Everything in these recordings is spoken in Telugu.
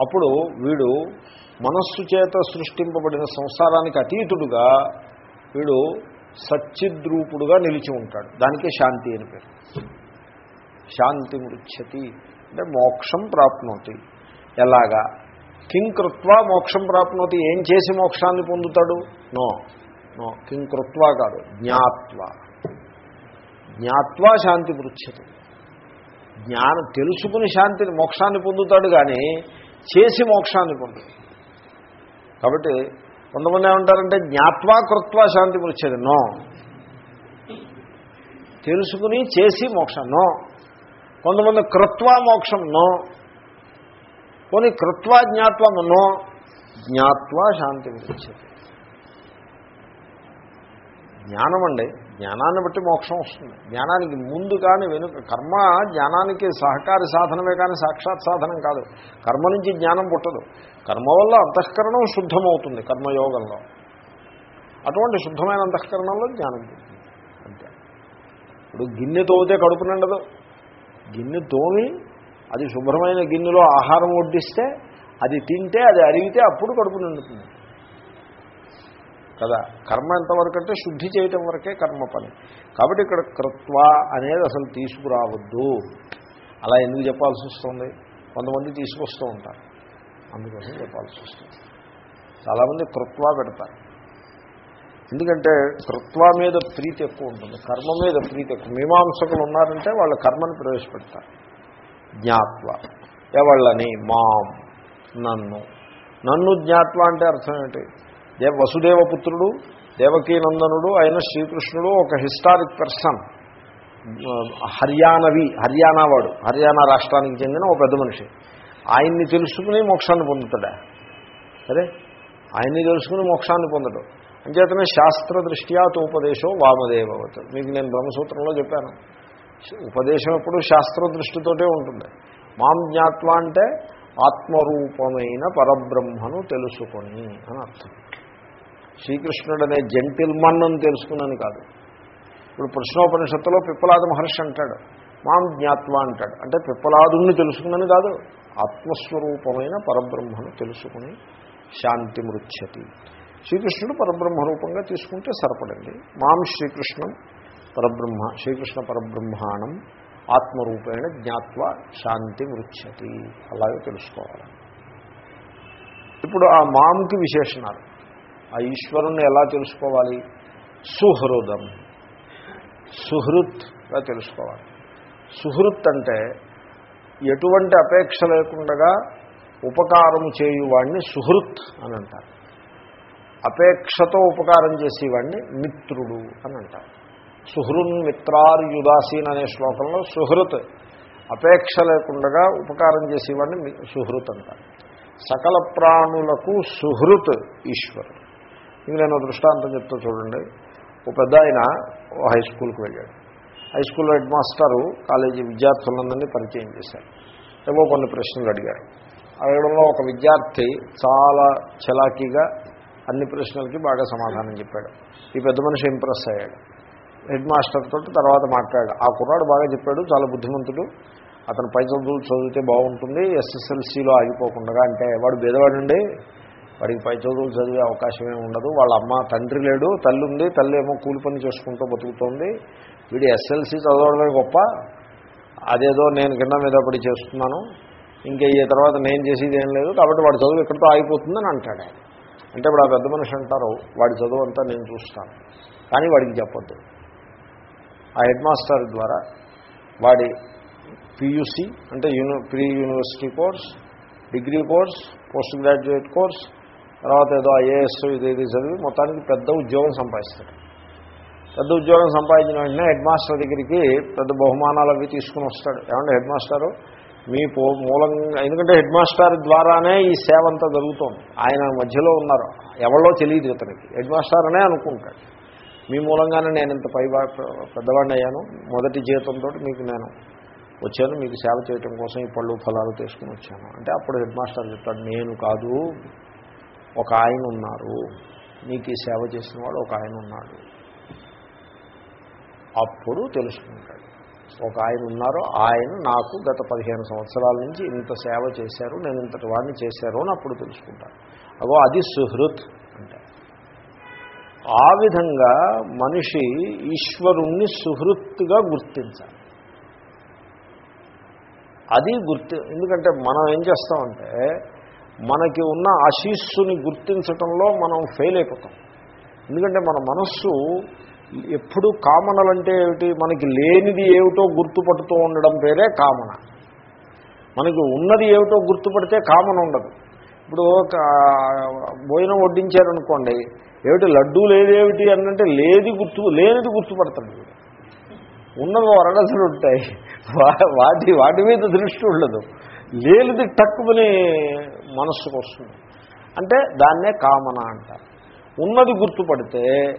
అప్పుడు వీడు మనస్సు చేత సృష్టింపబడిన సంసారానికి అతీతుడుగా వీడు సచ్చిద్రూపుడుగా నిలిచి ఉంటాడు. దానికే శాంతి అని పేరు. శాంతి మృచ్చతి అంటే మోక్షం ప్రాప్నోతి. ఎలాగా? కిం కృత్వా మోక్షం ప్రాప్నోతి. ఏం చేసి మోక్షాన్ని పొందుతాడు? నో. నో. కింకృత్వా కాదు. జ్ఞాత్వా. జ్ఞాత్వా శాంతి మృచ్చతి జ్ఞానం తెలుసుకుని శాంతిని మోక్షాన్ని పొందుతాడు కానీ చేసి మోక్షాన్ని పొందుతుంది. కాబట్టి కొంతమంది ఏమంటారంటే జ్ఞాత్వా కృత్వా శాంతి మృచ్చేది నో. తెలుసుకుని చేసి మోక్షం. నో. కొంతమంది కృత్వా మోక్షం. నో. కొన్ని కృత్వా జ్ఞాత్వం నో. జ్ఞాత్వా శాంతి మృచ్చేది జ్ఞానం అండి జ్ఞానాన్ని బట్టి మోక్షం వస్తుంది. జ్ఞానానికి ముందు కానీ వెనుక కర్మ జ్ఞానానికి సహకారి సాధనమే కానీ సాక్షాత్ సాధనం కాదు. కర్మ నుంచి జ్ఞానం పుట్టదు. కర్మ వల్ల అంతఃకరణం శుద్ధమవుతుంది కర్మయోగంలో. అటువంటి శుద్ధమైన అంతఃకరణంలో జ్ఞానం అంతే. ఇప్పుడు గిన్నె తోగితే కడుపు నిండదు. గిన్నె తోమి అది శుభ్రమైన గిన్నెలో ఆహారం వడ్డిస్తే అది తింటే అది అరిగితే అప్పుడు కడుపు నిండుతుంది. కదా? కర్మ ఎంతవరకు అంటే శుద్ధి చేయటం వరకే కర్మ పని. కాబట్టి ఇక్కడ కృత్వ అనేది అసలు తీసుకురావద్దు. అలా ఎందుకు చెప్పాల్సి వస్తుంది? కొంతమంది తీసుకొస్తూ ఉంటారు. అందుకోసం చెప్పాల్సి వస్తుంది. చాలామంది కృత్వ పెడతారు. ఎందుకంటే కృత్వ మీద ప్రీతి ఎక్కువ ఉంటుంది. కర్మ మీద ప్రీతి ఎక్కువ. మీమాంసకులు ఉన్నారంటే వాళ్ళ కర్మను ప్రవేశపెడతారు. జ్ఞాత్వ. ఎవళ్ళని? మాం. నన్ను. నన్ను జ్ఞాత్వ అంటే అర్థం ఏంటి? దేవ వసుదేవపుత్రుడు దేవకీనందనుడు అయిన శ్రీకృష్ణుడు ఒక హిస్టారిక్ పర్సన్. హర్యానవి హర్యానా వాడు హర్యానా రాష్ట్రానికి చెందిన ఒక పెద్ద మనిషి. ఆయన్ని తెలుసుకుని మోక్షాన్ని పొందుతాడా? సరే? ఆయన్ని తెలుసుకుని మోక్షాన్ని పొందడం. అంచేతనే శాస్త్ర దృష్ట్యా ఉపదేశం వామదేవవత్. మీకు నేను బ్రహ్మసూత్రంలో చెప్పాను. ఉపదేశం ఎప్పుడు శాస్త్ర దృష్టితోటే ఉంటుంది. మాం జ్ఞాత్వ అంటే ఆత్మరూపమైన పరబ్రహ్మను తెలుసుకొని అని అర్థం. శ్రీకృష్ణుడు అనే జంటిల్మన్ అని తెలుసుకున్నాను కాదు. ఇప్పుడు ప్రశ్నోపనిషత్తులో పిప్పలాద మహర్షి అంటాడు మాం జ్ఞాత్వ అంటాడు. అంటే పిప్పలాదుని తెలుసుకున్నాను కాదు ఆత్మస్వరూపమైన పరబ్రహ్మను తెలుసుకుని శాంతి మృత్యతి శ్రీకృష్ణుడు పరబ్రహ్మ రూపంగా తీసుకుంటే సరిపడండి. మాం శ్రీకృష్ణం పరబ్రహ్మ శ్రీకృష్ణ పరబ్రహ్మాణం ఆత్మరూపేణ జ్ఞాత్వ శాంతి మృత్యతి అలాగే తెలుసుకోవాలి. ఇప్పుడు ఆ మాంకి విశేషణాలు. ఆ ఈశ్వరుణ్ణి ఎలా తెలుసుకోవాలి? సుహృదం. సుహృత్గా తెలుసుకోవాలి. సుహృత్ అంటే ఎటువంటి అపేక్ష లేకుండా ఉపకారం చేయువాడిని సుహృత్ అని అంటారు. అపేక్షతో ఉపకారం చేసేవాడిని మిత్రుడు అని అంటారు. సుహృన్ మిత్రార్యుదాసీన్ అనే శ్లోకంలో సుహృత్ అపేక్ష లేకుండా ఉపకారం చేసేవాడిని సుహృత్ అంటారు. సకల ప్రాణులకు సుహృత్ ఈశ్వరుడు. ఇంక నేను దృష్టాంతం చెప్తా చూడండి. ఒక పెద్ద ఆయన హై స్కూల్కి వెళ్ళాడు. హై స్కూల్లో హెడ్ మాస్టరు కాలేజీ విద్యార్థులందరినీ పరిచయం చేశారు. ఏవో కొన్ని ప్రశ్నలు అడిగారు. అడగడంలో ఒక విద్యార్థి చాలా చలాకీగా అన్ని ప్రశ్నలకి బాగా సమాధానం చెప్పాడు. ఈ పెద్ద మనిషి ఇంప్రెస్ అయ్యాడు. హెడ్ మాస్టర్తో తర్వాత మాట్లాడాడు. ఆ కుర్రాడు బాగా చెప్పాడు చాలా బుద్ధిమంతుడు. అతను పై చదువులు చదివితే బాగుంటుంది ఎస్ఎస్ఎల్సీలో ఆగిపోకుండా అంటే వాడు బేదవాడండి. వాడికి పై చదువులు చదివే అవకాశం ఏమి ఉండదు. వాళ్ళ అమ్మ తండ్రి లేడు తల్లి ఉంది తల్లి ఏమో కూలి పని చేసుకుంటూ బతుకుతోంది. వీడు ఎస్ఎల్సీ చదవడమే గొప్ప. అదేదో నేను కింద మీద పడి చేస్తున్నాను. ఇంకా ఈ తర్వాత నేను చేసేది ఏం లేదు. కాబట్టి వాడి చదువు ఎక్కడితో ఆగిపోతుందని అంటాడు ఆయన. అంటే ఇప్పుడు ఆ పెద్ద మనిషి అంటారు వాడి చదువు అంతా నేను చూస్తాను. కానీ వాడికి చెప్పొద్దు. ఆ హెడ్ మాస్టర్ ద్వారా వాడి పియూసీ అంటే uni pre university course degree course post graduate course తర్వాత ఏదో ఐఏఎస్ ఇది ఇది చదివి మొత్తానికి పెద్ద ఉద్యోగం సంపాదిస్తాడు. పెద్ద ఉద్యోగం సంపాదించిన వెంటనే హెడ్ మాస్టర్ దగ్గరికి పెద్ద బహుమానాలు అవి తీసుకుని వస్తాడు. ఏమంటే హెడ్ మాస్టరు? మీ పో మూలంగా ఎందుకంటే హెడ్ మాస్టర్ ద్వారానే ఈ సేవ అంతా జరుగుతోంది. ఆయన మధ్యలో ఉన్నారు. ఎవరో తెలియదు ఇతనికి. హెడ్ మాస్టర్ అనే అనుకుంటాడు. మీ మూలంగానే నేను ఇంత పై పెద్దవాడిని అయ్యాను. మొదటి జీతంతో మీకు నేను వచ్చాను. మీకు సేవ చేయటం కోసం ఈ పళ్ళు ఫలాలు తీసుకుని వచ్చాను. అంటే అప్పుడు హెడ్ మాస్టర్ చెప్తాడు నేను కాదు ఒక ఆయన ఉన్నారు. నీకు ఈ సేవ చేసిన వాడు ఒక ఆయన ఉన్నాడు. అప్పుడు తెలుసుకుంటాడు. ఒక ఆయన ఉన్నారు ఆయన నాకు గత పదిహేను సంవత్సరాల నుంచి ఇంత సేవ చేశారు నేను ఇంతటి వాడిని చేశారు అని అప్పుడు తెలుసుకుంటాను అగో అది సుహృత్ అంటే. ఆ విధంగా మనిషి ఈశ్వరుణ్ణి సుహృత్తుగా గుర్తించాలి. అది గుర్తి ఎందుకంటే మనం ఏం చేస్తామంటే మనకి ఉన్న ఆశీస్సుని గుర్తించటంలో మనం ఫెయిల్ అయిపోతాం. ఎందుకంటే మన మనస్సు ఎప్పుడు కామనలంటే ఏమిటి? మనకి లేనిది ఏమిటో గుర్తుపడుతూ ఉండడం పేరే కామన. మనకి ఉన్నది ఏమిటో గుర్తుపడితే కామన ఉండదు. ఇప్పుడు ఒక భోజనం వడ్డించారనుకోండి ఏమిటి లడ్డూ లేదేమిటి అనంటే లేది గుర్తు లేనిది గుర్తుపడతాడు. ఉన్నవి వరడసలు ఉంటాయి వాటి వాటి మీద దృష్టి ఉండదు. లేనిది టక్కుమని మనస్సుకు వస్తుంది. అంటే దాన్నే కామన అంటారు. ఉన్నది గుర్తుపడితే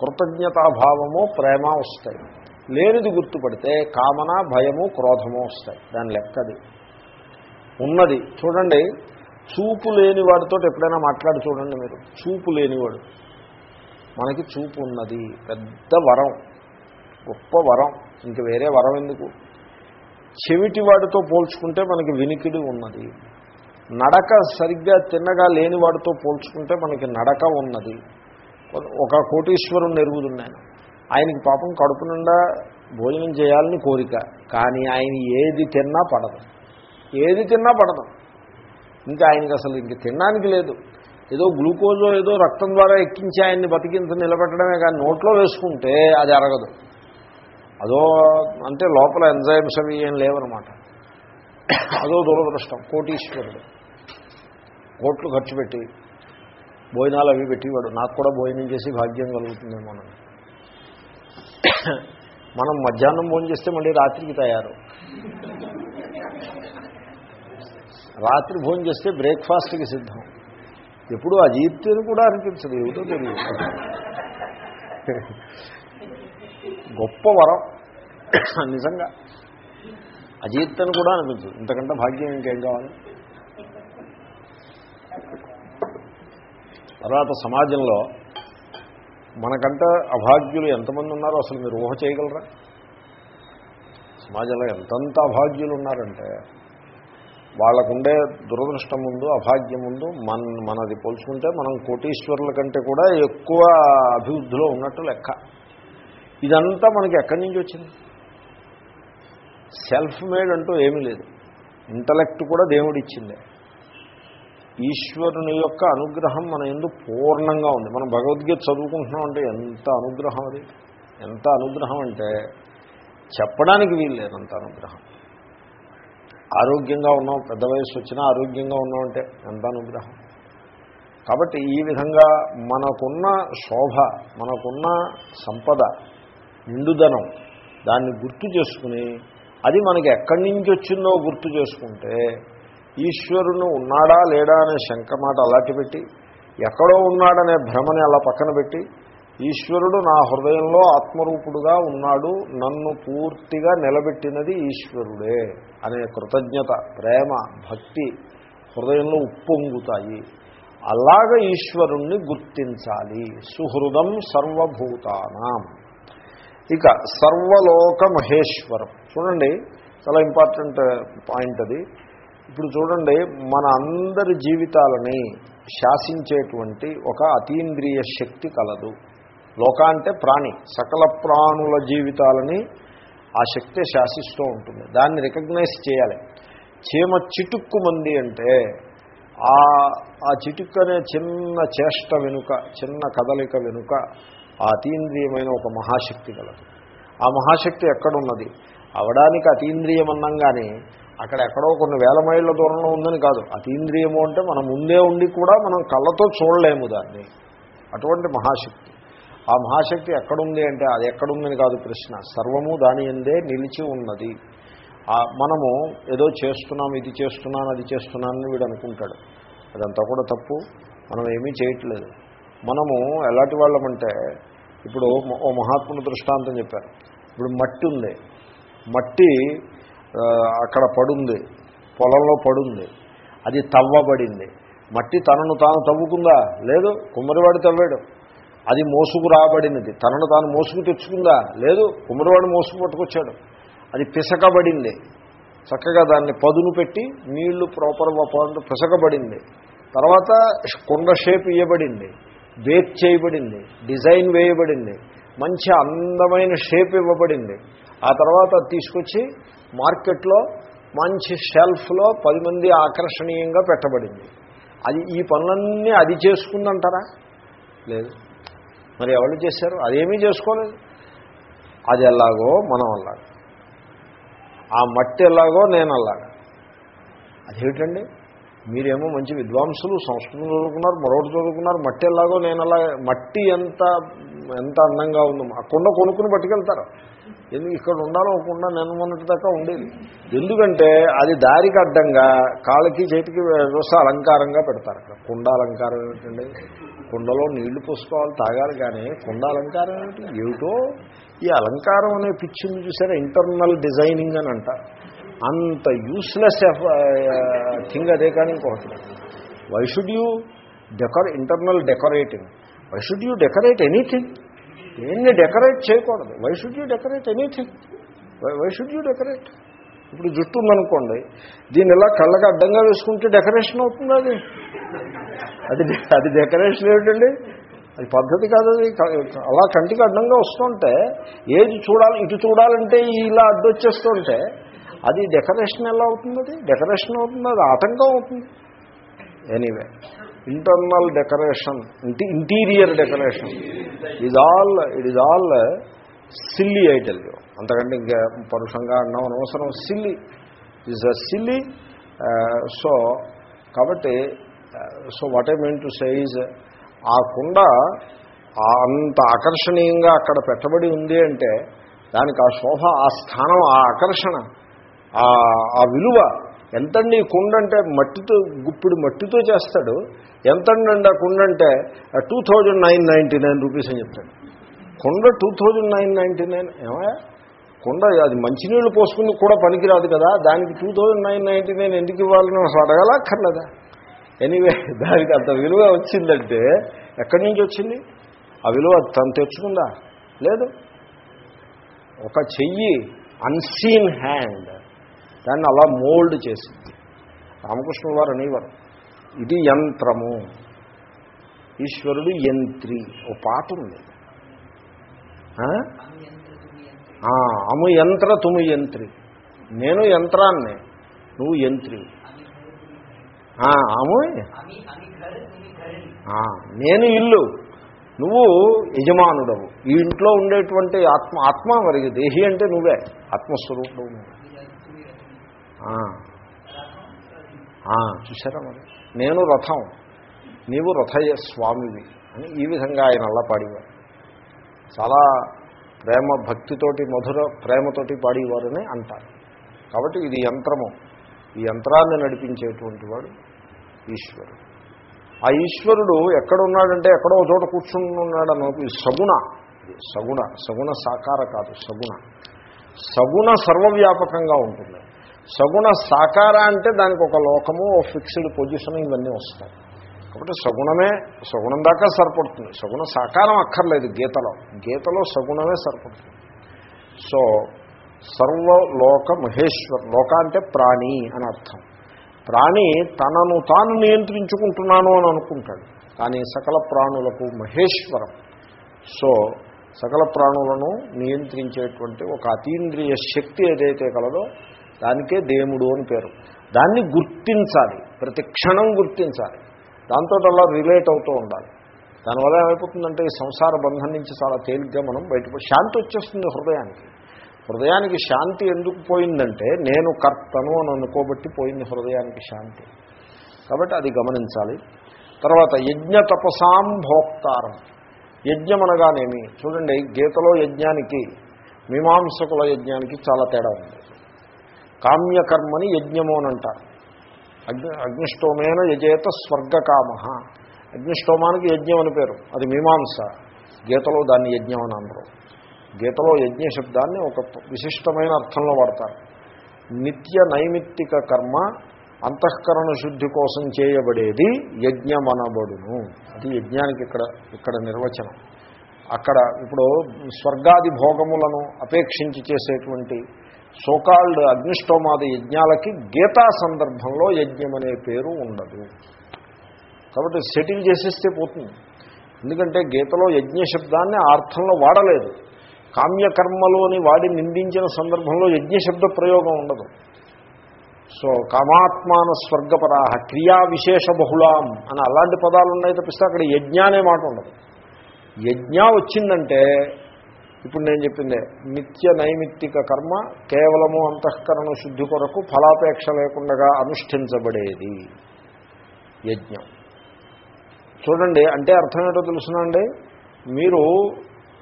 కృతజ్ఞతాభావము ప్రేమ వస్తాయి. లేనిది గుర్తుపడితే కామన భయము క్రోధము వస్తాయి. దాని లెక్కది. ఉన్నది చూడండి చూపు లేని వాడితో ఎప్పుడైనా మాట్లాడి చూడండి మీరు. చూపు లేనివాడు. మనకి చూపు ఉన్నది. పెద్ద వరం. గొప్ప వరం. ఇంక వేరే వరం ఎందుకు? చెవిటి వాడితో పోల్చుకుంటే మనకి వినికిడి ఉన్నది. నడక సరిగ్గా తిన్నగా లేని వాడితో పోల్చుకుంటే మనకి నడక ఉన్నది. ఒక కోటీశ్వరుని ఎరుగుతున్నాను ఆయనకి పాపం కడుపు నిండా భోజనం చేయాలని కోరిక. కానీ ఆయన ఏది తిన్నా పడదు. ఏది తిన్నా పడదు. ఇంకా ఆయనకి అసలు ఇంక తినడానికి లేదు. ఏదో గ్లూకోజో ఏదో రక్తం ద్వారా ఎక్కించి ఆయన్ని బతికించి నిలబెట్టడమే కానీ నోట్లో వేసుకుంటే అది అరగదు. అదో అంటే లోపల ఎంజైమ్స్ అవి ఏం లేవనమాట అదో దురదృష్టం. కోటీశ్వరుడు. కోట్లు ఖర్చు పెట్టి భోజనాలు అవి పెట్టేవాడు. నాకు కూడా భోజనం చేసి భాగ్యం కలుగుతుందేమో మనం మనం మధ్యాహ్నం భోజనం చేస్తే మళ్ళీ రాత్రికి తయారు. రాత్రి భోజనం చేస్తే బ్రేక్ఫాస్ట్కి సిద్ధం. ఎప్పుడు అజీర్తిని కూడా అనిపించదు ఏమిటో తెలియదు. గొప్ప వరం. నిజంగా. అజీర్తని కూడా అనిపించదు. ఇంతకంటే భాగ్యం ఇంకేం కావాలి? తర్వాత సమాజంలో మనకంటే అభాగ్యులు ఎంతమంది ఉన్నారో అసలు మీరు ఊహ చేయగలరా? సమాజంలో ఎంతంత అభాగ్యులు ఉన్నారంటే వాళ్ళకుండే దురదృష్టం ముందు అభాగ్యం ముందు మన మనది పోల్చుకుంటే మనం కోటీశ్వరుల కంటే కూడా ఎక్కువ అభివృద్ధిలో ఉన్నట్టు లెక్క. ఇదంతా మనకి ఎక్కడి నుంచి వచ్చింది? సెల్ఫ్ మేడ్ అంటూ ఏమీ లేదు. ఇంటలెక్ట్ కూడా దేవుడిచ్చిందే. ఈశ్వరుని యొక్క అనుగ్రహం మన ఎందు పూర్ణంగా ఉంది. మనం భగవద్గీత చదువుకుంటున్నాం అంటే ఎంత అనుగ్రహం అది? ఎంత అనుగ్రహం అంటే చెప్పడానికి వీల్లేదు అనుగ్రహం. ఆరోగ్యంగా ఉన్నాం పెద్ద వయసు వచ్చినా ఆరోగ్యంగా ఉన్నాం అంటే ఎంత అనుగ్రహం? కాబట్టి ఈ విధంగా మనకున్న శోభ మనకున్న సంపద నిండుదనం. దాన్ని గుర్తు చేసుకుని అది మనకి ఎక్కడి నుంచి వచ్చిందో గుర్తు చేసుకుంటే ఈశ్వరుని ఉన్నాడా లేడా అనే శంక మాట అలాంటి పెట్టి ఎక్కడో ఉన్నాడనే భ్రమని అలా పక్కన పెట్టి ఈశ్వరుడు నా హృదయంలో ఆత్మరూపుడుగా ఉన్నాడు నన్ను పూర్తిగా నిలబెట్టినది ఈశ్వరుడే అనే కృతజ్ఞత ప్రేమ భక్తి హృదయంలో ఉప్పొంగుతాయి. అలాగ ఈశ్వరుణ్ణి గుర్తించాలి. సుహృదం సర్వభూతానాం. ఇక సర్వలోక మహేశ్వరం చూడండి చాలా ఇంపార్టెంట్ పాయింట్ అది. ఇప్పుడు చూడండి మన అందరి జీవితాలని శాసించేటువంటి ఒక అతీంద్రియ శక్తి కలదు. లోక అంటే ప్రాణి. సకల ప్రాణుల జీవితాలని ఆ శక్తి శాసిస్తూ ఉంటుంది. దాన్ని రికగ్నైజ్ చేయాలి. చీమ చిటుక్కుమంది అంటే ఆ ఆ చిటుక్కు అనే చిన్న చేష్ట వెనుక చిన్న కదలిక వెనుక ఆ అతీంద్రియమైన ఒక మహాశక్తి కలదు ఆ మహాశక్తి ఎక్కడున్నది? అవడానికి అతీంద్రియం అన్నాం కానీ అక్కడ ఎక్కడో కొన్ని వేల మైళ్ళ దూరంలో ఉందని కాదు. అతీంద్రియము అంటే మనం ముందే ఉండి కూడా మనం కళ్ళతో చూడలేము దాన్ని. అటువంటి మహాశక్తి. ఆ మహాశక్తి ఎక్కడుంది అంటే అది ఎక్కడుందని కాదు ప్రశ్న. సర్వము దాని ఎందే నిలిచి ఉన్నది. మనము ఏదో చేస్తున్నాం ఇది చేస్తున్నాను అది చేస్తున్నానని వీడు అనుకుంటాడు. అదంతా కూడా తప్పు. మనం ఏమీ చేయట్లేదు. మనము ఎలాంటి వాళ్ళమంటే ఇప్పుడు ఓ మహాత్ముని దృష్టాంతం చెప్పారు. ఇప్పుడు మట్టి ఉంది. మట్టి అక్కడ పడుంది. పొలంలో పడుంది. అది తవ్వబడింది. మట్టి తనను తాను తవ్వుకుందా? లేదు. కుమ్మరివాడు తవ్వాడు. అది మోసుకు రాబడినది. తనను తాను మోసుకు తెచ్చుకుందా? లేదు. కుమ్మరివాడు మోసుకు పట్టుకొచ్చాడు. అది పిసకబడింది. చక్కగా దాన్ని పదును పెట్టి నీళ్ళు ప్రాపర్ పిసకబడింది. తర్వాత కుండ షేప్ ఇవ్వబడింది బేక్ చేయబడింది డిజైన్ వేయబడింది మంచి అందమైన షేప్ ఇవ్వబడింది. ఆ తర్వాత తీసుకొచ్చి మార్కెట్లో మంచి షెల్ఫ్లో పది మంది ఆకర్షణీయంగా పెట్టబడింది. అది ఈ పనులన్నీ అది చేసుకుందంటారా? లేదు. మరి ఎవరు చేశారు? అదేమీ చేసుకోలేదు. అది ఎలాగో మనం అలాగ ఆ మట్టి ఎలాగో నేను అలాగా అదేమిటండి? మీరేమో మంచి విద్వాంసులు సంస్కృతం చదువుకున్నారు మరొకటి చదువుకున్నారు మట్టి ఎలాగో నేను అలా మట్టి ఎంత ఎంత అందంగా ఉందో ఆ కుండ కొనుక్కుని పట్టుకెళ్తారు. ఎందుకు ఇక్కడ ఉండాలో ఒక కుండ నేను మొన్నటి దాకా ఉండేది. ఎందుకంటే అది దారికి అడ్డంగా కాళ్ళకి చేతికి వేసే అలంకారంగా పెడతారు. అక్కడ కుండ అలంకారం ఏమిటండి? కుండలో నీళ్ళు పోసుకోవాలి తాగాలి కానీ కుండ అలంకారం ఏమిటి? ఏమిటో ఈ అలంకారం అనే పిచ్చింది చూసారా? ఇంటర్నల్ డిజైనింగ్ అని అంటారు. అంత యూస్లెస్ థింగ్ అదే కానీ ఇంకొకటి. Why should you decor internal decorating why should you decorate anything దేన్ని డెకరేట్ చేయకూడదు. Why should you decorate anything why should you decorate ఇప్పుడు జుట్టు ఉందనుకోండి దీన్ని ఇలా కళ్ళకి అడ్డంగా వేసుకుంటే డెకరేషన్ అవుతుంది అది? అది అది డెకరేషన్ ఏమిటండి? అది పద్ధతి కాదు అది. అలా కంటికి అడ్డంగా వస్తుంటే ఏది చూడాలి ఇటు చూడాలంటే ఇలా అడ్డొచ్చేస్తుంటే అది డెకరేషన్ ఎలా అవుతుంది అది? డెకరేషన్ అవుతుంది అది ఆటంకం అవుతుంది. ఎనీవే ఇంటర్నల్ డెకరేషన్ ఇంటి ఇంటీరియర్ డెకరేషన్ ఇది all it is all silly ఐటల్ అంతకంటే ఇంకా పరుషంగా అన్నాం అనవసరం. Silly is a silly so కాబట్టి so what I mean to size ఆ కుండ అంత ఆకర్షణీయంగా అక్కడ పెట్టబడి ఉంది అంటే దానికి ఆ శోభ ఆ స్థానం ఆ ఆకర్షణ ఆ విలువ ఎంతండి కుండ అంటే మట్టితో గుప్పిడు మట్టితో చేస్తాడు. ఎంతండి ఆ కుండ అంటే two thousand nine ninety nine rupees అని చెప్తాడు. కుండ two thousand nine ninety nine ఏమయ్యా? కుండ అది మంచినీళ్ళు పోసుకుని కూడా పనికిరాదు కదా. దానికి two thousand nine ninety nine ఎందుకు ఇవ్వాలని అసలు అడగలా అక్కర్లేదా? ఎనీవే దానికి అంత విలువ వచ్చిందంటే ఎక్కడి నుంచి వచ్చింది? ఆ విలువ తను తెచ్చుకుందా? లేదు. ఒక చెయ్యి అన్సీన్ హ్యాండ్ దాన్ని అలా మోల్డ్ చేసింది. రామకృష్ణ వారు అనేవారు ఇది యంత్రము. ఈశ్వరుడు యంత్రి. ఓ పాట ఉంది అము యంత్ర తుము యంత్రి. నేను యంత్రాన్ని నువ్వు యంత్రి. అము? నేను ఇల్లు. నువ్వు యజమానుడవు. ఈ ఇంట్లో ఉండేటువంటి ఆత్మ ఆత్మ మరి దేహి అంటే నువ్వే ఆత్మస్వరూపుడు చూసారా మరి? నేను రథం నీవు రథయ స్వామివి అని ఈ విధంగా ఆయన అలా పాడేవారు. చాలా ప్రేమ భక్తితోటి మధుర ప్రేమతోటి పాడేవారని అంటారు. కాబట్టి ఇది యంత్రము. ఈ యంత్రాన్ని నడిపించేటువంటి వాడు ఈశ్వరుడు. ఆ ఈశ్వరుడు ఎక్కడ ఉన్నాడంటే ఎక్కడో చోట కూర్చుని ఉన్నాడు ఈ సగుణ సగుణ సగుణ సాకార కాదు సగుణ. సగుణ సర్వవ్యాపకంగా ఉంటుంది. సగుణ సాకార అంటే దానికి ఒక లోకము ఓ ఫిక్స్డ్ పొజిషన్ ఇవన్నీ వస్తాయి. కాబట్టి సగుణమే సగుణం దాకా సరిపడుతుంది. సగుణ సాకారం అక్కర్లేదు గీతలో. గీతలో సగుణమే సరిపడుతుంది. సో సర్వలోక మహేశ్వర్ లోక అంటే ప్రాణి అని అర్థం. ప్రాణి తనను తాను నియంత్రించుకుంటున్నాను అని అనుకుంటాడు. కానీ సకల ప్రాణులకు మహేశ్వరం. సో సకల ప్రాణులను నియంత్రించేటువంటి ఒక అతీంద్రియ శక్తి ఏదైతే కలదో దానికే దేవుడు అని పేరు. దాన్ని గుర్తించాలి. ప్రతి క్షణం గుర్తించాలి. దాంతో అలా రిలేట్ అవుతూ ఉండాలి. దానివల్ల ఏమైపోతుందంటే ఈ సంసార బంధం నుంచి చాలా తేలిగ్గా మనం బయటపడి శాంతి వచ్చేస్తుంది హృదయానికి. హృదయానికి శాంతి ఎందుకు పోయిందంటే నేను కర్తను అని అనుకోబట్టి పోయింది హృదయానికి శాంతి. కాబట్టి అది గమనించాలి. తర్వాత యజ్ఞ తపసాం భోక్తారం. యజ్ఞం అనగానేమి? చూడండి గీతలో యజ్ఞానికి మీమాంసకుల యజ్ఞానికి చాలా తేడా ఉంది. కామ్యకర్మని యజ్ఞము అని అంటారు. అగ్ని అగ్నిష్టోమేన యజేత స్వర్గకామ. అగ్నిష్టోమానికి యజ్ఞం అని పేరు. అది మీమాంస. గీతలో దాన్ని యజ్ఞం అని అందరూ గీతలో యజ్ఞ శబ్దాన్ని ఒక విశిష్టమైన అర్థంలో వాడతారు. నిత్య నైమిత్తిక కర్మ అంతఃకరణ శుద్ధి కోసం చేయబడేది యజ్ఞమనబడును. అది యజ్ఞానికి ఇక్కడ ఇక్కడ నిర్వచనం. అక్కడ ఇప్పుడు స్వర్గాది భోగములను అపేక్షించి చేసేటువంటి సోకాల్డ్ అగ్నిష్టోమాది యజ్ఞాలకి గీతా సందర్భంలో యజ్ఞం అనే పేరు ఉండదు. కాబట్టి సెటిల్ చేసేస్తే పోతుంది. ఎందుకంటే గీతలో యజ్ఞ శబ్దాన్ని అర్థంలో వాడలేదు. కామ్యకర్మలు అని వాడి నిందించిన సందర్భంలో యజ్ఞ శబ్ద ప్రయోగం ఉండదు. సో కామాత్మాన స్వర్గపరాహ క్రియా విశేష బహుళాం అని అలాంటి పదాలు ఉన్నాయి తప్పిస్తే అక్కడ యజ్ఞ అనే మాట ఉండదు. యజ్ఞ వచ్చిందంటే ఇప్పుడు నేను చెప్పిందే నిత్య నైమిత్తిక కర్మ కేవలము అంతఃకరణ శుద్ధి కొరకు ఫలాపేక్ష లేకుండా అనుష్ఠించబడేది. యజ్ఞం. చూడండి అంటే అర్థం ఏంటో తెలుసునండి మీరు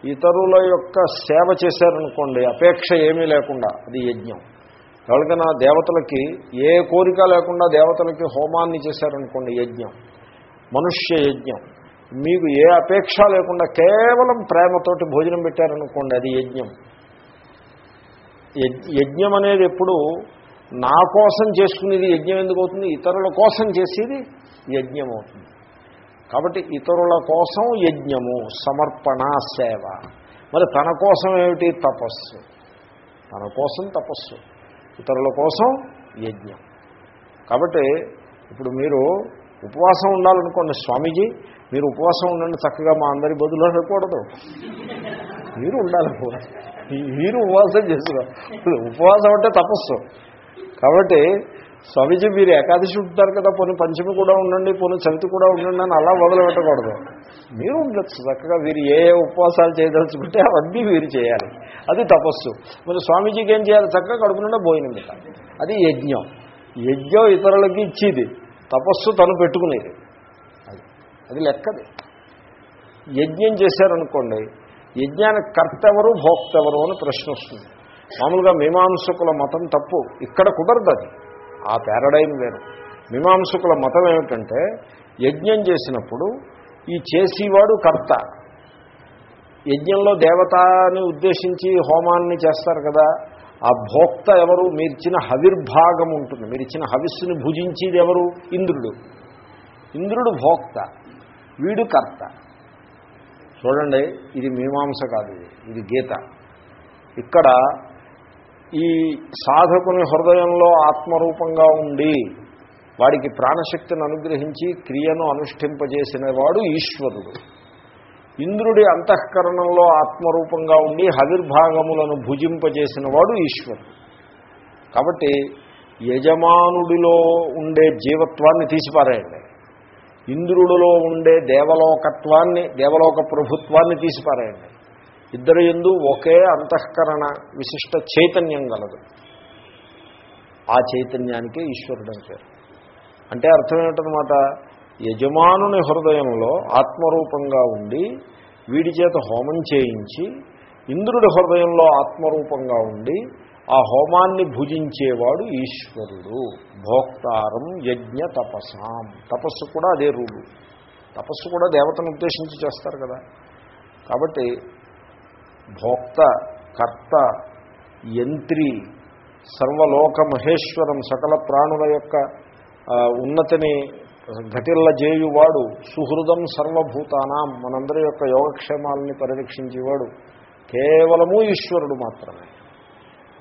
ఇతరుల యొక్క సేవ చేశారనుకోండి అపేక్ష ఏమీ లేకుండా అది యజ్ఞం. ఎవరికైనా దేవతలకి ఏ కోరిక లేకుండా దేవతలకి హోమాన్ని చేశారనుకోండి యజ్ఞం. మనుష్య యజ్ఞం. మీకు ఏ అపేక్ష లేకుండా కేవలం ప్రేమతోటి భోజనం పెట్టారనుకోండి అది యజ్ఞం. యజ్- యజ్ఞం అనేది ఎప్పుడు నా కోసం చేసుకునేది యజ్ఞం ఎందుకు అవుతుంది? ఇతరుల కోసం చేసేది యజ్ఞం అవుతుంది. కాబట్టి ఇతరుల కోసం యజ్ఞము సమర్పణ సేవ. మరి తన కోసం ఏమిటి? తపస్సు. తన కోసం తపస్సు. ఇతరుల కోసం యజ్ఞం. కాబట్టి ఇప్పుడు మీరు ఉపవాసం ఉండాలనుకోండి స్వామీజీ మీరు ఉపవాసం ఉండండి చక్కగా మా అందరి బదులు అనకూడదు. మీరు ఉండాలి మీరు ఉపవాసం చేసుకో ఉపవాసం అంటే తపస్సు. కాబట్టి స్వామీజీ మీరు ఏకాదశి ఉంటారు కదా పొని పంచమి కూడా ఉండండి పొని చవితి కూడా ఉండండి అని అలా వదిలిపెట్టకూడదు. మీరు ఉండొచ్చు చక్కగా వీరు ఏ ఏ ఉపవాసాలు చేయదలుచుకుంటే అవన్నీ మీరు చేయాలి. అది తపస్సు. మరి స్వామీజీకి ఏం చేయాలి? చక్కగా కడుపు నిండా భోజనం పెట్టాలి. అది యజ్ఞం. యజ్ఞం ఇతరులకి ఇచ్చేది. తపస్సు తను పెట్టుకునేది. అది అది లెక్కది. యజ్ఞం చేశారనుకోండి యజ్ఞానికి కర్త ఎవరు భోక్త ఎవరు అని ప్రశ్న వస్తుంది. మామూలుగా మీమాంసకుల మతం తప్పు. ఇక్కడ కుదరదు అది. ఆ పారడైన్ వేరు. మీమాంసకుల మతం ఏమిటంటే యజ్ఞం చేసినప్పుడు ఈ చేసేవాడు కర్త. యజ్ఞంలో దేవతని ఉద్దేశించి హోమాన్ని చేస్తారు కదా ఆ భోక్త ఎవరు? మీరిచ్చిన హవిర్భాగం ఉంటుంది. మీరిచ్చిన హవిస్సుని భుజించేది ఎవరు? ఇంద్రుడు. ఇంద్రుడు భోక్త. వీడు కర్త. చూడండి ఇది మీమాంస కాదు ఇది. ఇది గీత. ఇక్కడ ఈ సాధకుని హృదయంలో ఆత్మరూపంగా ఉండి వాడికి ప్రాణశక్తిని అనుగ్రహించి క్రియను అనుష్ఠింపజేసిన వాడు ఈశ్వరుడు. ఇంద్రుడి అంతఃకరణంలో ఆత్మరూపంగా ఉండి హవిర్భాగములను భుజింపజేసిన వాడు ఈశ్వరుడు. కాబట్టి యజమానుడిలో ఉండే జీవత్వాన్ని తీసిపారేయండి. ఇంద్రుడిలో ఉండే దేవలోకత్వాన్ని దేవలోక ప్రభుత్వాన్ని తీసిపారేయండి. ఇద్దరు ఎందు ఒకే అంతఃకరణ విశిష్ట చైతన్యం గలదు. ఆ చైతన్యానికే ఈశ్వరుడు అని పేరు. అంటే అర్థం ఏమిటనమాట యజమానుని హృదయంలో ఆత్మరూపంగా ఉండి వీడి చేత హోమం చేయించి ఇంద్రుడి హృదయంలో ఆత్మరూపంగా ఉండి ఆ హోమాన్ని భుజించేవాడు ఈశ్వరుడు. భోక్తారం యజ్ఞ తపసాం. తపస్సు కూడా అదే రూలు తపస్సు కూడా దేవతను ఉద్దేశించి చేస్తారు కదా. కాబట్టి భోక్త కర్త యంత్రి సర్వలోక మహేశ్వరం సకల ప్రాణుల యొక్క ఉన్నతిని ఘటిల్ల చేయువాడు సుహృదం సర్వభూతానాం మనందరి యొక్క యోగక్షేమాలని పరిరక్షించేవాడు కేవలము ఈశ్వరుడు మాత్రమే.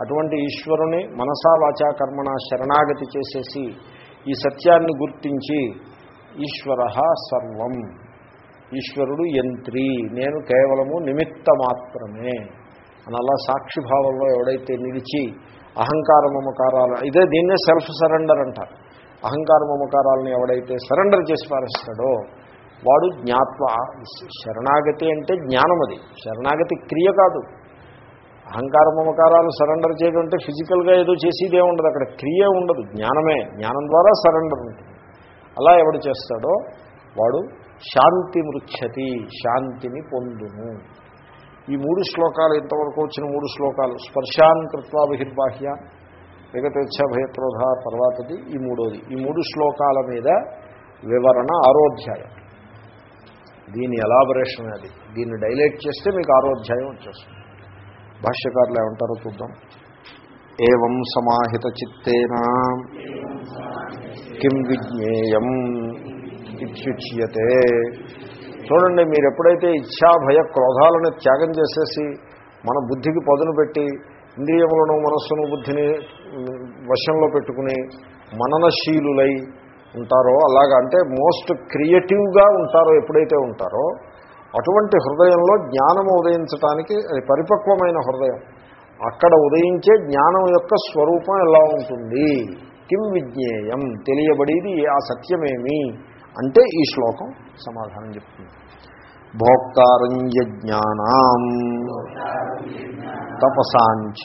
అటువంటి ఈశ్వరుని మనసా వాచా కర్మణ శరణాగతి చేసేసి ఈ సత్యాన్ని గుర్తించి ఈశ్వర సర్వం. ఈశ్వరుడు యంత్రి నేను కేవలము నిమిత్త మాత్రమే. అని అలా సాక్షిభావంలో ఎవడైతే నిలిచి అహంకార మమకారాలు ఇదే దీన్నే సెల్ఫ్ సరెండర్ అంటారు. అహంకార మమకారాలను ఎవడైతే సరెండర్ చేసి పారేస్తాడో వాడు జ్ఞాత్వ శరణాగతి అంటే జ్ఞానం అది. శరణాగతి క్రియ కాదు. అహంకార మమకారాలు సరెండర్ చేయడం అంటే ఫిజికల్గా ఏదో చేసేదే ఉండదు. అక్కడ క్రియ ఉండదు. జ్ఞానమే. జ్ఞానం ద్వారా సరెండర్ ఉంటుంది. అలా ఎవడు చేస్తాడో వాడు శాంతి మృక్షతి శాంతిని పొందును. ఈ మూడు శ్లోకాలు ఇంతవరకు వచ్చిన మూడు శ్లోకాలు స్పర్శాన్ కృత్వా బహిర్బాహ్య విగతేచ్ఛ భయక్రోధ తర్వాతది ఈ మూడోది. ఈ మూడు శ్లోకాల మీద వివరణ ఆరోధ్యాయం. దీని ఎలాబరేషన్ అది. దీన్ని డైలైట్ చేస్తే మీకు ఆరోధ్యాయం వచ్చేస్తుంది. భాష్యకారులు ఏమంటారో చూద్దాం. ఏం సమాహిత చిత్తేనా. కిం విజ్ఞేయం ఇత్యుచ్యతే. చూడండి మీరు ఎప్పుడైతే ఇచ్ఛా భయ క్రోధాలను త్యాగం చేసేసి మన బుద్ధికి పదును పెట్టి ఇంద్రియములను మనస్సును బుద్ధిని వశంలో పెట్టుకుని మననశీలులై ఉంటారో అలాగా అంటే మోస్ట్ క్రియేటివ్గా ఉంటారో ఎప్పుడైతే ఉంటారో అటువంటి హృదయంలో జ్ఞానం ఉదయించటానికి అది పరిపక్వమైన హృదయం. అక్కడ ఉదయించే జ్ఞానం యొక్క స్వరూపం ఎలా ఉంటుంది? కిం విజ్ఞేయం? తెలియబడేది ఆ సత్యమేమి? అంటే ఈ శ్లోకం సమాధానం చెప్తుంది. భోక్తారంజ్ఞానం తపసాంచ.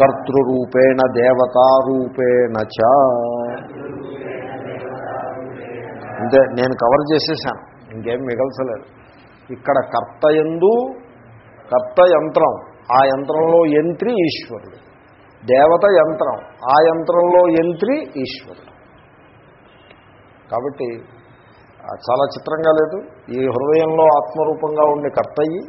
కర్తృరూపేణ దేవతారూపేణ చ. అంటే నేను కవర్ చేసేసాను ఇంకేం మిగల్చలేదు. ఇక్కడ కర్త ఎందు కర్త యంత్రం ఆ యంత్రంలో యంత్రి ఈశ్వరుడు. దేవత యంత్రం ఆ యంత్రంలో యంత్రి ఈశ్వరుడు. కాబట్టి చాలా చిత్రంగా లేదు. ఈ హృదయంలో ఆత్మరూపంగా ఉండే కర్తయ్యి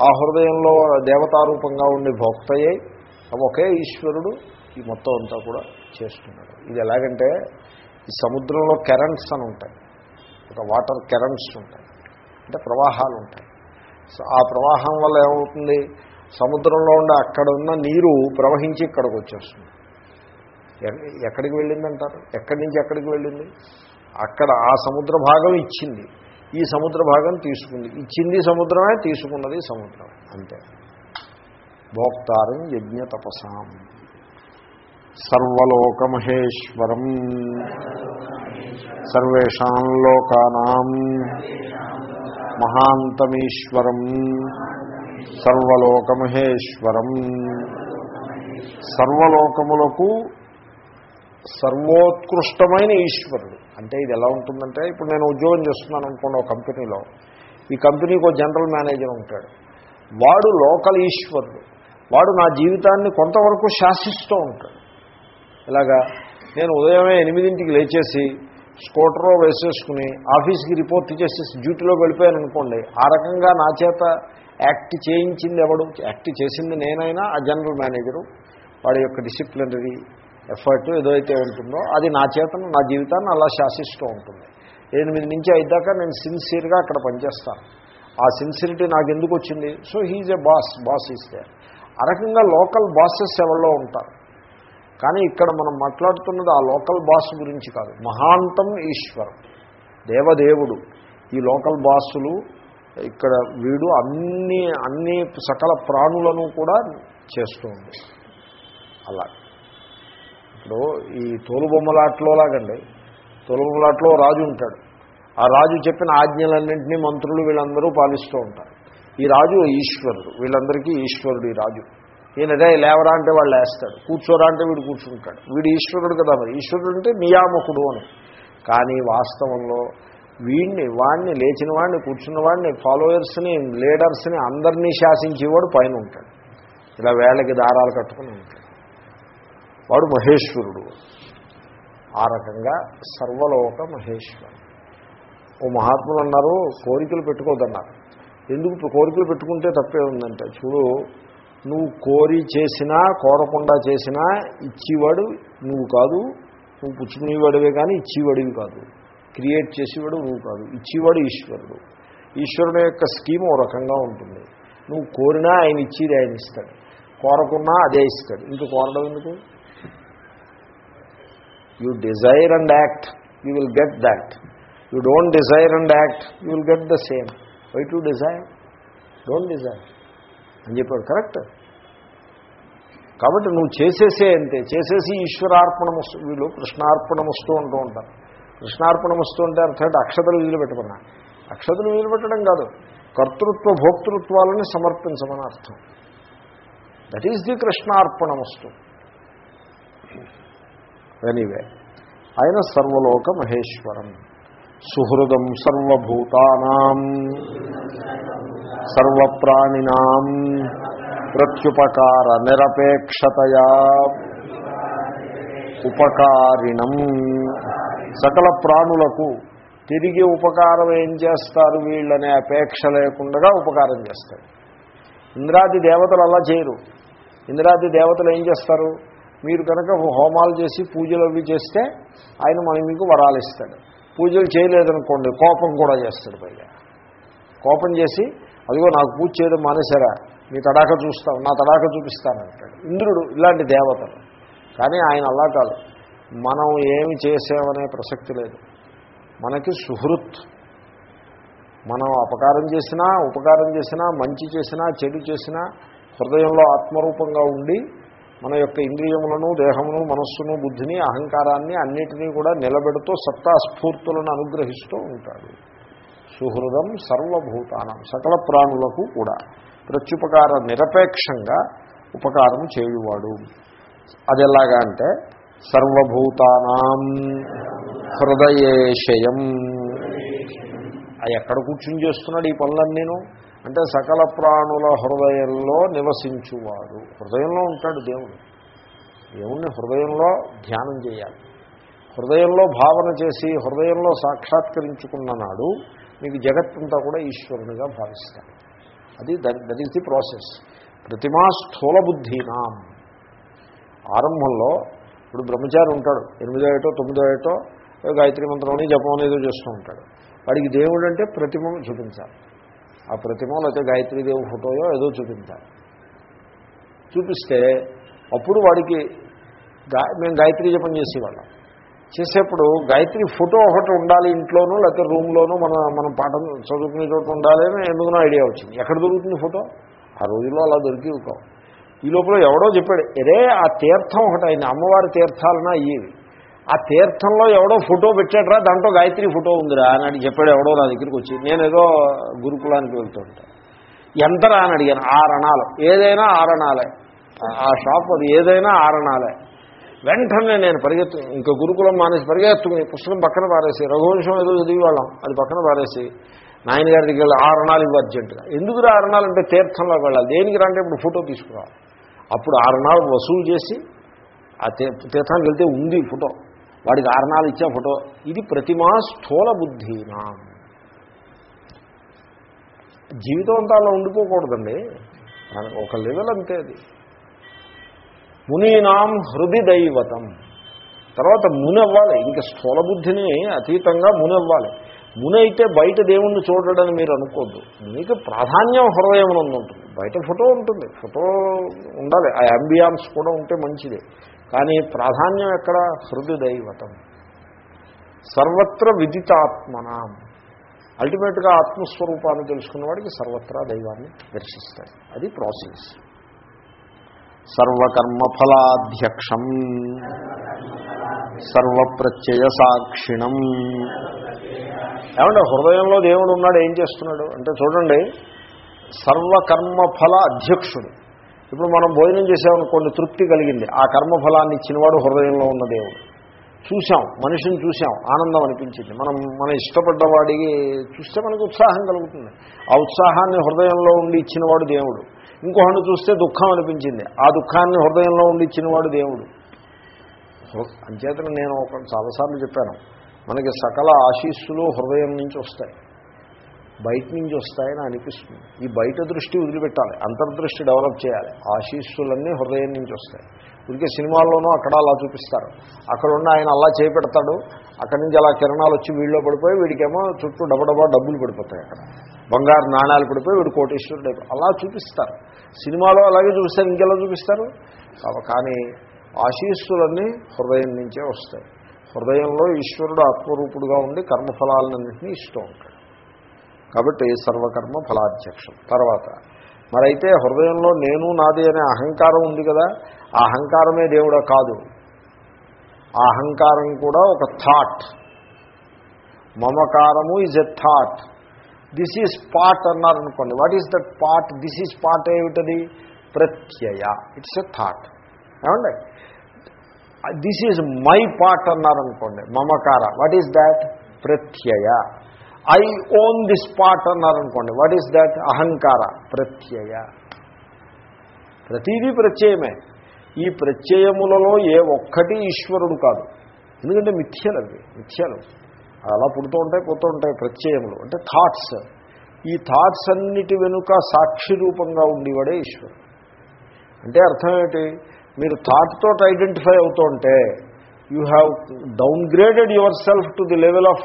ఆ హృదయంలో దేవతారూపంగా ఉండే భోక్తయ్యి ఒకే ఈశ్వరుడు ఈ మొత్తం అంతా కూడా చేస్తున్నాడు. ఇది ఎలాగంటే ఈ సముద్రంలో కెరెంట్స్ అని ఉంటాయి. ఒక వాటర్ కెరెంట్స్ ఉంటాయి. అంటే ప్రవాహాలు ఉంటాయి. సో ఆ ప్రవాహం వల్ల ఏమవుతుంది? సముద్రంలో ఉండే అక్కడ ఉన్న నీరు ప్రవహించి ఇక్కడికి వచ్చేస్తుంది. ఎక్కడికి వెళ్ళిందంటారు? ఎక్కడి నుంచి ఎక్కడికి వెళ్ళింది? అక్కడ ఆ సముద్ర భాగం ఇచ్చింది. ఈ సముద్ర భాగం తీసుకుంది. ఇచ్చింది సముద్రమే తీసుకున్నది సముద్రం. అంతే. భోక్తారం యజ్ఞ తపసాం. సర్వలోకమహేశ్వరం. సర్వేషాం లోకానాం. మహాంతమీశ్వరం. సర్వలోకమహేశ్వరం. సర్వలోకములకు సర్వోత్కృష్టమైన ఈశ్వరుడు. అంటే ఇది ఎలా ఉంటుందంటే ఇప్పుడు నేను ఉద్యోగం చేస్తున్నాను అనుకోండి ఒక కంపెనీలో. ఈ కంపెనీకి ఒక జనరల్ మేనేజర్ ఉంటాడు. వాడు లోకల్ ఈశ్వరుడు. వాడు నా జీవితాన్ని కొంతవరకు శాసిస్తూ ఉంటాడు. ఇలాగా నేను ఉదయమే ఎనిమిదింటికి లేచేసి స్కూటరో వేసేసుకుని ఆఫీస్కి రిపోర్ట్ చేసేసి డ్యూటీలో వెళ్ళిపోయాను అనుకోండి ఆ రకంగా నా చేత యాక్ట్ చేయించింది ఎవడు? యాక్ట్ చేసింది నేనైనా ఆ జనరల్ మేనేజరు. వాడి యొక్క డిసిప్లినరీ ఎఫర్ట్ ఏదైతే ఉంటుందో అది నా చేతను నా జీవితాన్ని అలా శాసిస్తూ ఉంటుంది. ఎనిమిది నుంచి ఐదాకా నేను సిన్సియర్గా అక్కడ పనిచేస్తాను. ఆ సిన్సిరిటీ నాకు ఎందుకు వచ్చింది? So he's a boss boss ఇస్తే ఆ రకంగా లోకల్ బాసెస్ ఎవరిలో ఉంటారు? కానీ ఇక్కడ మనం మాట్లాడుతున్నది ఆ లోకల్ బాస్ గురించి కాదు. మహాంతం ఈశ్వరం దేవదేవుడు. ఈ లోకల్ బాసులు ఇక్కడ వీడు అన్ని అన్ని సకల ప్రాణులను కూడా చేస్తూ ఉంది అలా. ఇప్పుడు ఈ తోలుబొమ్మలాట్లో లాగండి. తోలుబొమ్మలాట్లో రాజు ఉంటాడు. ఆ రాజు చెప్పిన ఆజ్ఞలన్నింటినీ మంత్రులు వీళ్ళందరూ పాలిస్తూ ఉంటారు. ఈ రాజు ఈశ్వరుడు. వీళ్ళందరికీ ఈశ్వరుడు ఈ రాజు. ఈయనదే లేవరా అంటే వాళ్ళు వేస్తాడు కూర్చోరా అంటే వీడు కూర్చుంటాడు. వీడు ఈశ్వరుడు కదా మరి. ఈశ్వరుడు అంటే నియామకుడు అని. కానీ వాస్తవంలో వీడిని వాడిని లేచిన వాడిని కూర్చున్న వాడిని ఫాలోయర్స్ని లీడర్స్ని అందరినీ శాసించేవాడు పైన ఉంటాడు. ఇలా వేళ్ళకి దారాలు కట్టుకుని ఉంటాడు. వాడు మహేశ్వరుడు. ఆ రకంగా సర్వలోక మహేశ్వరుడు. ఓ మహాత్ములు అన్నారు కోరికలు పెట్టుకోదన్నారు. ఎందుకు కోరికలు పెట్టుకుంటే తప్పే ఉందంటే. చూడు నువ్వు కోరి చేసినా కోరకుండా చేసినా ఇచ్చేవాడు నువ్వు కాదు. నువ్వు పుచ్చుకునేవాడివే కానీ ఇచ్చేవాడివి కాదు. క్రియేట్ చేసేవాడు నువ్వు కాదు. ఇచ్చేవాడు ఈశ్వరుడు. ఈశ్వరుడు యొక్క స్కీమ్ ఓ రకంగా ఉంటుంది. నువ్వు కోరినా ఆయన ఇచ్చేది ఆయన ఇస్తాడు. కోరకున్నా అదే ఇస్తాడు. ఇంక కోరడం ఎందుకు? You desire and act you will get that you don't desire and act you will get the same why to desire don't desire అని చెప్పాడు కరెక్ట్ కాబట్టి నువ్వు చేసేసే అంతే చేసేసి ఈశ్వరార్పణమస్తు వీళ్ళు కృష్ణార్పణమస్తూ ఉంటూ ఉంటారు. కృష్ణార్పణమస్తూ ఉంటే అర్థం అక్షతలు వీలు పెట్టమన్నా అక్షతలు వీలు పెట్టడం కాదు. కర్తృత్వ భోక్తృత్వాలని సమర్పించమని అర్థం. దట్ ఈజ్ ది కృష్ణార్పణమస్తు ఎనీవే ఆయన సర్వలోక మహేశ్వరం. సుహృదం సర్వభూతానాం సర్వప్రాణినాం ప్రత్యుపకార నిరపేక్షతయా ఉపకారిణం. సకల ప్రాణులకు తిరిగి ఉపకారం ఏం చేస్తారు వీళ్ళనే అపేక్ష లేకుండా ఉపకారం చేస్తారు. ఇంద్రాది దేవతలు అలా చేయరు. ఇంద్రాది దేవతలు ఏం చేస్తారు? మీరు కనుక హోమాలు చేసి పూజలు అవి చేస్తే ఆయన మన మీకు వరాలు ఇస్తాడు. పూజలు చేయలేదనుకోండి కోపం కూడా చేస్తాడు పైగా. కోపం చేసి అదిగో నాకు పూజ చేయడం మానేశారా మీ తడాక చూస్తాను నా తడాక చూపిస్తానంటాడు ఇంద్రుడు ఇలాంటి దేవతలు. కానీ ఆయన అలా కాదు. మనం ఏమి చేసామనే ప్రసక్తి లేదు. మనకి సుహృత్. మనం అపకారం చేసినా ఉపకారం చేసినా మంచి చేసినా చెడు చేసినా హృదయంలో ఆత్మరూపంగా ఉండి మన యొక్క ఇంద్రియములను దేహమును మనస్సును బుద్ధిని అహంకారాన్ని అన్నిటినీ కూడా నిలబెడుతూ సత్తాస్ఫూర్తులను అనుగ్రహిస్తూ ఉంటాడు. సుహృదం సర్వభూతానం సకల ప్రాణులకు కూడా ప్రత్యుపకార నిరపేక్షంగా ఉపకారం చేయువాడు. అది ఎలాగా అంటే సర్వభూతానాం హృదయేశయం. అది ఎక్కడ కూర్చుని చేస్తున్నాడు ఈ పనులన్నీను? అంటే సకల ప్రాణుల హృదయంలో నివసించువాడు. హృదయంలో ఉంటాడు దేవుడు. దేవుణ్ణి హృదయంలో ధ్యానం చేయాలి. హృదయంలో భావన చేసి హృదయంలో సాక్షాత్కరించుకున్న నాడు మీకు జగత్తంతా కూడా ఈశ్వరునిగా భావిస్తారు అది దట్ ఈస్ ది ప్రాసెస్. ప్రతిమా స్థూల బుద్ధినాం. ఆరంభంలో ఇప్పుడు బ్రహ్మచారి ఉంటాడు. ఎనిమిదో ఏటో తొమ్మిదో ఏటో గాయత్రి మంత్రం జపం అనేదో చేస్తూ ఉంటాడు. వాడికి దేవుడు అంటే ప్రతిమను చూపించాలి. ఆ ప్రతిమ లేకపోతే గాయత్రీదేవి ఫోటోయో ఏదో చూపించాలి. చూపిస్తే అప్పుడు వాడికి గా మేము గాయత్రీ జపం చేసేవాళ్ళం. చేసేప్పుడు గాయత్రి ఫోటో ఒకటి ఉండాలి ఇంట్లోనూ లేకపోతే రూమ్లోనూ మన మనం పాఠం చదువుకునే చోట ఉండాలి అని ఎందుకునో ఐడియా వచ్చింది. ఎక్కడ దొరుకుతుంది ఫోటో? ఆ రోజుల్లో అలా దొరికి ఈ లోపల ఎవడో చెప్పాడు ఎరే ఆ తీర్థం ఒకటి అయింది అమ్మవారి తీర్థాలన అయ్యేవి ఆ తీర్థంలో ఎవడో ఫోటో పెట్టాడరా దాంట్లో గాయత్రి ఫోటో ఉందిరా అని అడిగి చెప్పాడు ఎవడో నా దగ్గరికి వచ్చి. నేనేదో గురుకులానికి వెళ్తూ ఉంటాను ఎంతరా అని అడిగాను. ఆరణాలు. ఏదైనా ఆరణాలే. ఆ షాప్ అది ఏదైనా ఆరణాలే. వెంటనే నేను పరిగెత్తు ఇంకా గురుకులం మానేసి పరిగెత్తుకుని పుస్తకం పక్కన పారేసి రఘువంశం ఏదో చదివి వాళ్ళం. అది పక్కన పారేసి నాయనగారి దగ్గర వెళ్ళి ఆరణాలు ఇవ్వ అర్జెంటుగా. ఎందుకు ఆరణాలు అంటే తీర్థంలోకి వెళ్ళాలి? దేనికి రంటే ఇప్పుడు ఫోటో తీసుకురావాలి అప్పుడు ఆరణాలు వసూలు చేసి ఆ తీర్థానికి వెళ్తే ఉంది ఫోటో. వాడికి ఆరణాలు ఇచ్చే ఫోటో. ఇది ప్రతిమా స్థూల బుద్ధినా? జీవితం అంతా అలా ఉండిపోకూడదండి. ఒక లెవెల్ అంతే అది. మునీనాం హృది దైవతం. తర్వాత ముని అవ్వాలి. ఇంకా స్థూల బుద్ధిని అతీతంగా ముని అవ్వాలి. ముని అయితే బయట దేవుణ్ణి చూడడని మీరు అనుకోద్దు. మీకు ప్రాధాన్యం హృదయం ఉంటుంది బయట ఫోటో ఉంటుంది. ఫోటో ఉండాలి. ఆ అంబియాన్స్ కూడా ఉంటే మంచిదే. కానీ ప్రాధాన్యం ఎక్కడ? హృదయ దైవతం సర్వత్ర విదితాత్మనాం. అల్టిమేట్గా ఆత్మస్వరూపాన్ని తెలుసుకున్న వాడికి సర్వత్రా దైవాన్ని దర్శిస్తాడు అది ప్రాసెస్. సర్వకర్మఫలాధ్యక్షం. సర్వప్రత్యయ సాక్షిణం ఏమంటే హృదయంలో దేవుడు ఉన్నాడు ఏం చేస్తున్నాడు? అంటే చూడండి సర్వకర్మఫల అధ్యక్షుడు ఇప్పుడు మనం భోజనం చేసామనుకోండి తృప్తి కలిగింది. ఆ కర్మఫలాన్ని ఇచ్చినవాడు హృదయంలో ఉన్న దేవుడు. చూసాం మనిషిని చూసాం ఆనందం అనిపించింది. మనం మన ఇష్టపడ్డవాడికి చూస్తే మనకు ఉత్సాహం కలుగుతుంది. ఆ ఉత్సాహాన్ని హృదయంలో ఉండి ఇచ్చినవాడు దేవుడు. ఇంకొకటి చూస్తే దుఃఖం అనిపించింది. ఆ దుఃఖాన్ని హృదయంలో ఉండి ఇచ్చినవాడు దేవుడు. అంచేతను నేను ఒక చాలాసార్లు చెప్పాను. మనకి సకల ఆశీస్సులు హృదయం నుంచి వస్తాయి. బయట నుంచి వస్తాయని అనిపిస్తుంది. ఈ బయట దృష్టి వదిలిపెట్టాలి. అంతర్దృష్టి డెవలప్ చేయాలి. ఆశీస్సులన్నీ హృదయం నుంచి వస్తాయి. ఉడికే సినిమాల్లోనూ అక్కడ అలా చూపిస్తారు. అక్కడ ఉన్న ఆయన అలా చేపెడతాడు. అక్కడి నుంచి అలా కిరణాలు వచ్చి వీళ్ళలో పడిపోయి వీడికేమో చుట్టూ డబడబా డబ్బులు పడిపోతాయి అక్కడ. బంగారు నాణాలు పడిపోయి వీడు కోటేశ్వరుడు అలా చూపిస్తారు. సినిమాలో అలాగే చూపిస్తారు. ఇంకెలా చూపిస్తారు? కానీ ఆశీస్సులన్నీ హృదయం నుంచే వస్తాయి. హృదయంలో ఈశ్వరుడు ఆత్మరూపుడుగా ఉండి కర్మఫలాలన్నింటినీ ఇస్తూ ఉంటాడు. కాబట్టి సర్వకర్మ ఫలాధ్యక్షం. తర్వాత మరైతే హృదయంలో నేను నాది అనే అహంకారం ఉంది కదా ఆ అహంకారమే దేవుడా కాదు. ఆ అహంకారం కూడా ఒక thought మమకారము is a thought this is part అన్నారనుకోండి. What is that part this is part ఏమిటది? ప్రత్యయ. ఇట్స్ ఎ థాట్ ఏమండి? దిస్ ఈజ్ మై పార్ట్ అన్నారనుకోండి. మమకార. వాట్ ఈస్ దాట్ ప్రత్యయ. ఐ ఓన్ దిస్ పార్ట్ అన్నారనుకోండి వాట్ ఈస్ దాట్ అహంకార ప్రత్యయ. ప్రతీదీ ప్రత్యయమే. ఈ ప్రత్యయములలో ఏ ఒక్కటి ఈశ్వరుడు కాదు. ఎందుకంటే మిథ్యలు అవి మిథ్యలు. అలా పుడుతూ ఉంటాయి పోతూ ఉంటాయి ప్రత్యయములు. అంటే థాట్స్ ఈ థాట్స్ అన్నిటి వెనుక సాక్షి రూపంగా ఉండేవాడే ఈశ్వరుడు. అంటే అర్థం ఏమిటి మీరు థాట్ తోటి ఐడెంటిఫై అవుతుంటే you have downgraded yourself to the level of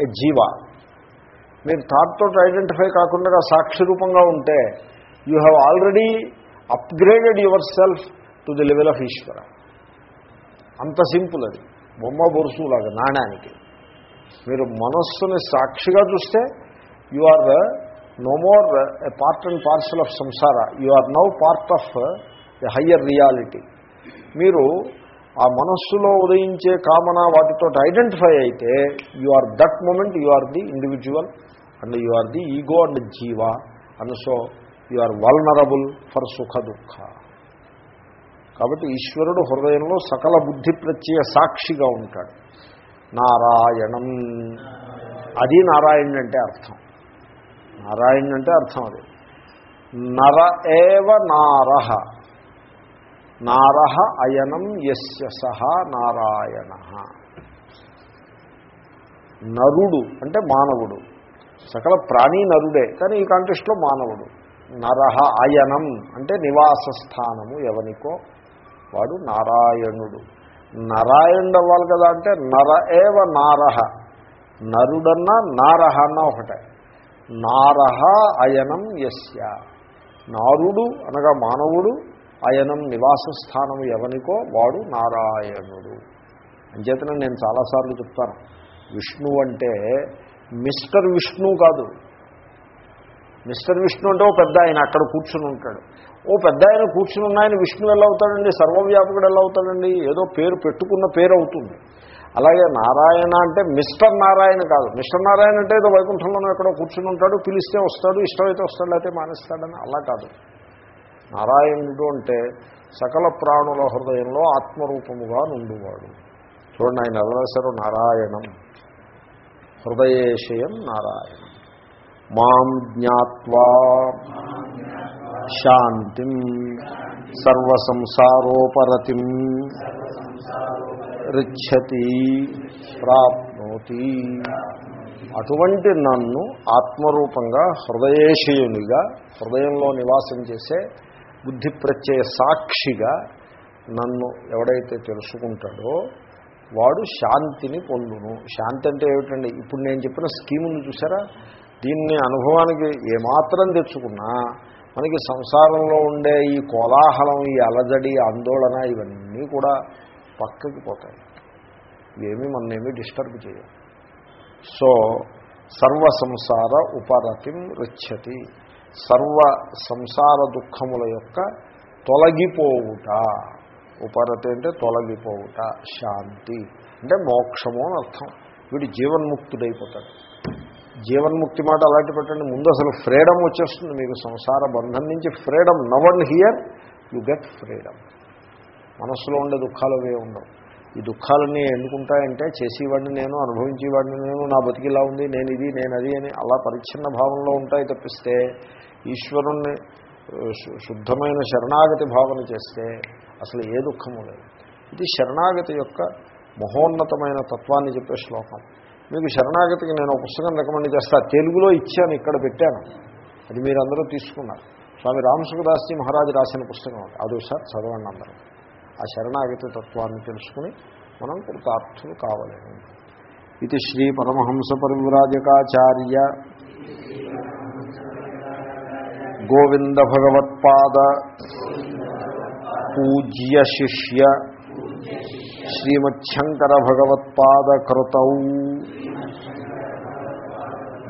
a jiva మీరు థాట్ తోటి ఐడెంటిఫై కాకుండా సాక్షి రూపంగా ఉంటే you have already upgraded yourself to the level of Ishwara అంత సింపుల్ అది. బొమ్మ బొరుసులాగా నాణ్యానికి మీరు మనస్సుని సాక్షిగా చూస్తే you are no more a part and parcel of samsara you are now part of a higher reality మీరు ఆ మనస్సులో ఉదయించే కామన వాటితో ఐడెంటిఫై అయితే you are that moment you are the individual and you are the ego and jiva and so you are vulnerable for sukha dukha కాబట్టి ఈశ్వరుడు హృదయంలో సకల బుద్ధి ప్రత్యయ సాక్షిగా ఉంటాడు నారాయణం అది నారాయణ అంటే అర్థం నారాయణ అంటే అర్థం అది నర ఏవ నారహ నారహ అయనం ఎస్య సహ నారాయణ నరుడు అంటే మానవుడు సకల ప్రాణి నరుడే. కానీ ఈ కాంటెస్ట్లో మానవుడు. నరహ అయనం అంటే నివాస స్థానము ఎవనికో. వాడు నారాయణుడు. నారాయణుడు అవ్వాలి కదా అంటే నర ఏవ నారహ నరుడన్నా నారహ అన్న ఒకటే. నారహ అయనం యస్య. నారుడు అనగా మానవుడు. అయనం నివాస స్థానము ఎవనికో. వాడు నారాయణుడు. అంచేతనే నేను చాలాసార్లు చెప్తాను. విష్ణు అంటే మిస్టర్ విష్ణు కాదు. మిస్టర్ విష్ణు అంటే ఓ పెద్ద ఆయన అక్కడ కూర్చుని ఉంటాడు. ఓ పెద్ద ఆయన కూర్చుని ఉన్నాయని విష్ణు ఎలా అవుతాడండి? సర్వవ్యాపకుడు ఎలా అవుతాడండి? ఏదో పేరు పెట్టుకున్న పేరు అవుతుంది. అలాగే నారాయణ అంటే మిస్టర్ నారాయణ కాదు. మిస్టర్ నారాయణ అంటే ఏదో వైకుంఠంలోనూ ఎక్కడో కూర్చుని ఉంటాడు పిలిస్తే వస్తాడు ఇష్టమైతే వస్తాడు అయితే మానేస్తాడని అలా కాదు. నారాయణుడు అంటే సకల ప్రాణుల హృదయంలో ఆత్మరూపముగా నుండివాడు. చూడండి ఆయన ఎలా రాశారు నారాయణం. హృదయేశయం నారాయణం. మాం జ్ఞాత్వా శాంతిం సర్వసంసారోపరతిం రిచ్చతి ప్రాప్నోతి. అటువంటి నన్ను ఆత్మరూపంగా హృదయేశయునిగా హృదయంలో నివాసం చేసే బుద్ధి ప్రత్యయ సాక్షిగా నన్ను ఎవడైతే తెలుసుకుంటాడో వాడు శాంతిని పొందును. శాంతి అంటే ఏమిటండి? ఇప్పుడు నేను చెప్పిన స్కీమును చూసారా? దీన్ని అనుభవానికి ఏమాత్రం తెచ్చుకున్నా మనకి సంసారంలో ఉండే ఈ కోలాహలం ఈ అలజడి ఆందోళన ఇవన్నీ కూడా పక్కకి పోతాయి. ఇవేమీ మనమేమీ డిస్టర్బ్ చేయం సో సర్వ సంసార ఉపరతిం రుచ్యతి. సర్వ సంసార దుఃఖముల యొక్క తొలగిపోవుట. ఉపరతి అంటే తొలగిపోవుట శాంతి. అంటే మోక్షము అని అర్థం. వీడు జీవన్ముక్తుడైపోతాడు. జీవన్ముక్తి మాట అలాంటి పెట్టండి ముందు అసలు ఫ్రీడమ్ వచ్చేస్తుంది మీకు సంసార బంధం నుంచి. Freedom now and here you get freedom. మనస్సులో ఉండే దుఃఖాలు అవే ఉండవు. ఈ దుఃఖాలన్నీ ఎందుకుంటాయంటే చేసేవాడిని నేను అనుభవించేవాడిని నేను నా బతికిలా ఉంది నేను ఇది నేను అది అని అలా పరిచ్ఛిన్న భావంలో ఉంటాయి తప్పిస్తే ఈశ్వరుణ్ణి శుద్ధమైన శరణాగతి భావన చేస్తే అసలు ఏ దుఃఖము లేదు. ఇది శరణాగతి యొక్క మహోన్నతమైన తత్వాన్ని చెప్పే శ్లోకం. మీకు శరణాగతికి నేను ఒక పుస్తకం రికమెండ్ చేస్తా. తెలుగులో ఇచ్చాను ఇక్కడ పెట్టాను. అది మీరందరూ తీసుకున్నారు. స్వామి రామసుఖదాస్జీ మహారాజు రాసిన పుస్తకం అది. సార్ చదవండి అందరూ. ఆ శరణాగతి తత్వాన్ని తెలుసుకుని మనం కృతార్థులు కావలేము. ఇది శ్రీ పరమహంస పరివ్రాజకాచార్య గోవింద భగవత్పాద పూజ్య శిష్య శ్రీమచ్చంకర భగవత్పాదకృత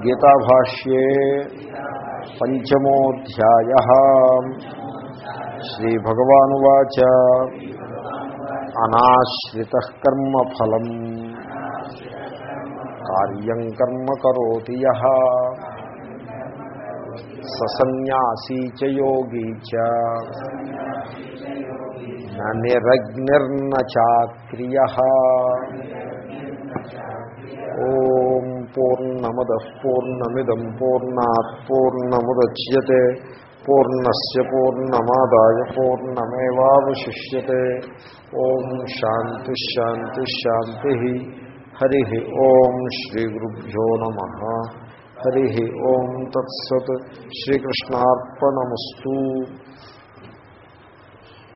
గీతాభాష్యే పంచమోధ్యాయ. శ్రీభగవానువాచ అనాశ్రిత కర్మఫలం. కార్యం కర్మ కరోతి యః. ససన్యాసీ చ యోగీ చ. న నిరగ్నిర్న చాక్రియ ఓం పూర్ణమద పూర్ణమిదం పూర్ణాత్ పూర్ణముద్య పూర్ణస్ పూర్ణమాదాయ పూర్ణమేవాశిష్యే ఓం శాంతి హరి ఓం శ్రీగురుభ్యో నమ హరి ఓం తత్సత్ శ్రీకృష్ణార్పణమస్తూ